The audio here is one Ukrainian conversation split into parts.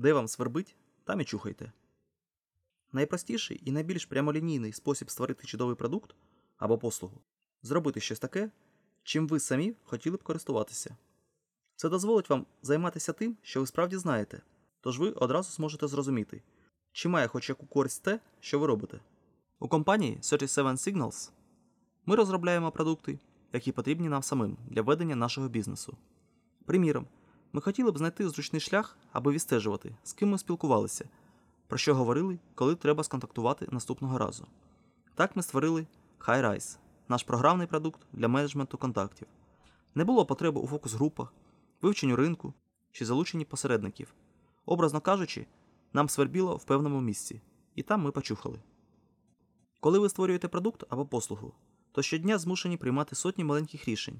Де вам свербить, там і чухайте. Найпростіший і найбільш прямолінійний спосіб створити чудовий продукт або послугу зробити щось таке, чим ви самі хотіли б користуватися. Це дозволить вам займатися тим, що ви справді знаєте, тож ви одразу зможете зрозуміти, чи має хоч яку користь те, що ви робите. У компанії 37 Signals ми розробляємо продукти, які потрібні нам самим для ведення нашого бізнесу. Приміром, ми хотіли б знайти зручний шлях, аби відстежувати, з ким ми спілкувалися, про що говорили, коли треба сконтактувати наступного разу. Так ми створили HiRise, наш програмний продукт для менеджменту контактів. Не було потреби у фокус-групах, вивченню ринку чи залученні посередників. Образно кажучи, нам свербіло в певному місці, і там ми почухали. Коли ви створюєте продукт або послугу, то щодня змушені приймати сотні маленьких рішень.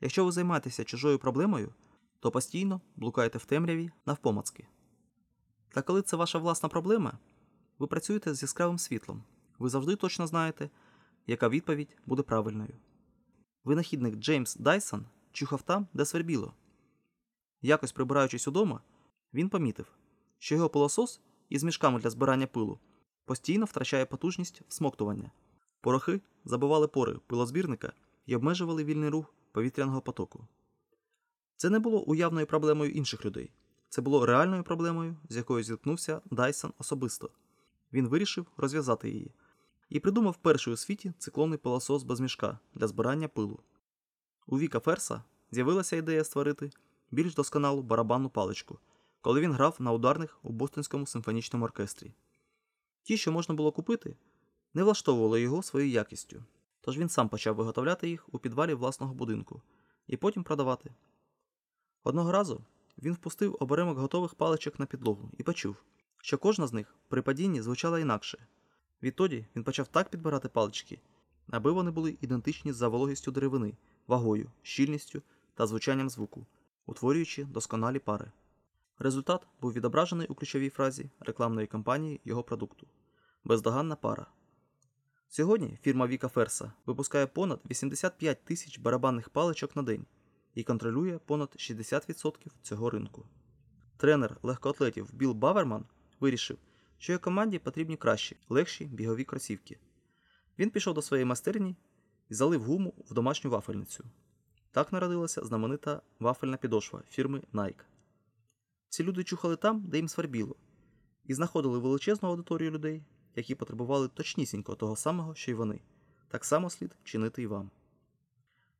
Якщо ви займаєтеся чужою проблемою, то постійно блукаєте в темряві навпомацки. Та коли це ваша власна проблема, ви працюєте з яскравим світлом, ви завжди точно знаєте, яка відповідь буде правильною. Винахідник Джеймс Дайсон чухав там, де свербіло. Якось прибираючись удома, він помітив, що його пилосос із мішками для збирання пилу постійно втрачає потужність всмоктування. Порохи забивали пори пилозбірника і обмежували вільний рух повітряного потоку. Це не було уявною проблемою інших людей. Це було реальною проблемою, з якою зіткнувся Дайсон особисто. Він вирішив розв'язати її і придумав перший у світі циклонний пилосос без мішка для збирання пилу. У Віка Ферса з'явилася ідея створити більш досконалу барабанну паличку, коли він грав на ударних у Бостонському симфонічному оркестрі. Ті, що можна було купити, не влаштовували його своєю якістю, тож він сам почав виготовляти їх у підвалі власного будинку і потім продавати. Одного разу він впустив оберемок готових паличок на підлогу і почув, що кожна з них при падінні звучала інакше. Відтоді він почав так підбирати палички, аби вони були ідентичні за вологістю деревини, вагою, щільністю та звучанням звуку, утворюючи досконалі пари. Результат був відображений у ключовій фразі рекламної кампанії його продукту бездоганна пара. Сьогодні фірма Віка Ферса випускає понад 85 тисяч барабанних паличок на день і контролює понад 60% цього ринку. Тренер легкоатлетів Білл Баверман вирішив, що його команді потрібні кращі, легші бігові кросівки. Він пішов до своєї майстерні і залив гуму в домашню вафельницю. Так народилася знаменита вафельна підошва фірми Nike. Ці люди чухали там, де їм свербіло, і знаходили величезну аудиторію людей, які потребували точнісінько того самого, що й вони. Так само слід чинити й вам.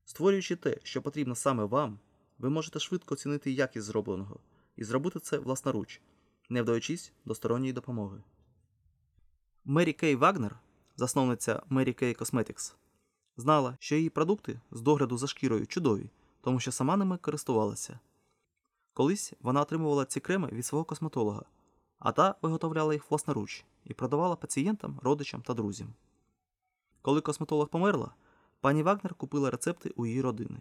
Створюючи те, що потрібно саме вам, ви можете швидко оцінити якість зробленого і зробити це власноруч, не вдаючись до сторонньої допомоги. Мері Кей Вагнер, засновниця Мері Кей Cosmetics, знала, що її продукти з догляду за шкірою чудові, тому що сама ними користувалася. Колись вона отримувала ці креми від свого косметолога, а та виготовляла їх власноруч і продавала пацієнтам, родичам та друзям. Коли косметолог померла, пані Вагнер купила рецепти у її родини.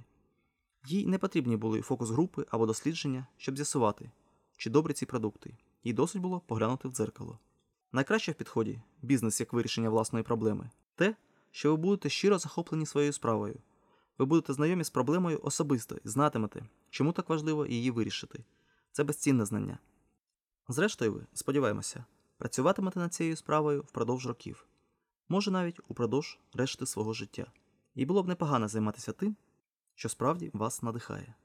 Їй не потрібні були фокус-групи або дослідження, щоб з'ясувати, чи добрі ці продукти, їй досить було поглянути в дзеркало. Найкраще в підході бізнес як вирішення власної проблеми те, що ви будете щиро захоплені своєю справою. Ви будете знайомі з проблемою особисто і знатимете, чому так важливо її вирішити. Це безцінне знання. Зрештою, ви, сподіваємося, працюватимете над цією справою впродовж років, може навіть упродовж решти свого життя. І було б непогано займатися тим, що справді вас надихає.